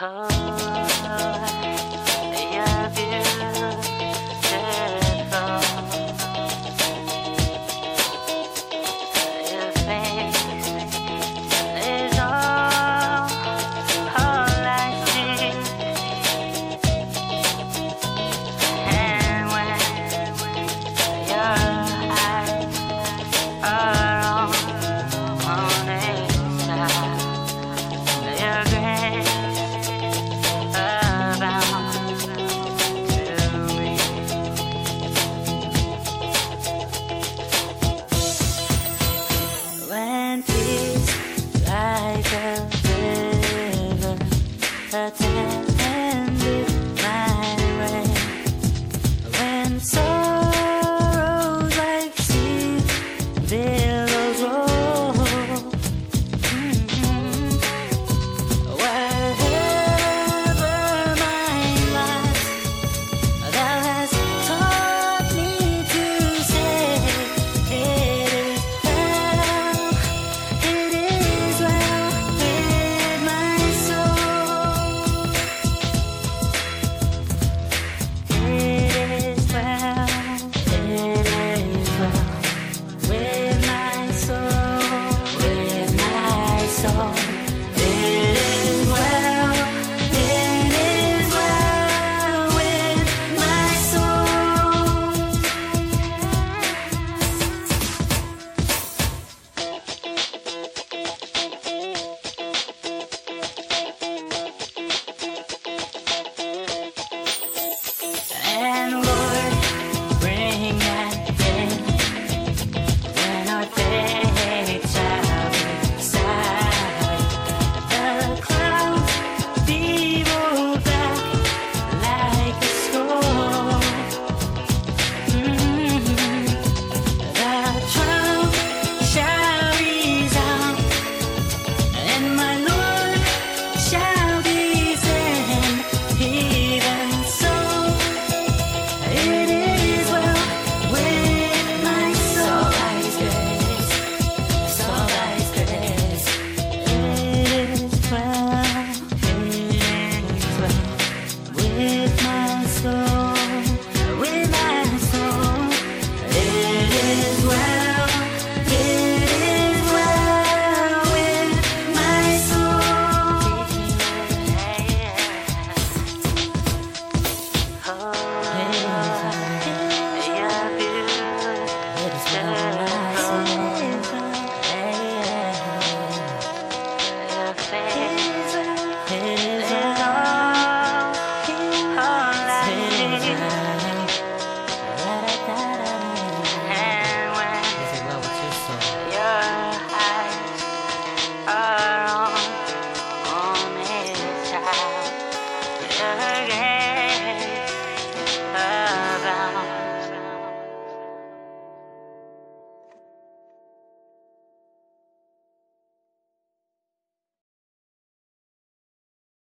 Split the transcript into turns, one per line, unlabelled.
Yeah. head.